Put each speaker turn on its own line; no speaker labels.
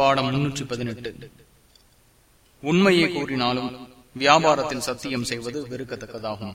பாடம் முன்னூற்றி பதினெட்டு. உண்மையை கூறினாலும் வியாபாரத்தில் சத்தியம் செய்வது வெறுக்கத்தக்கதாகும்.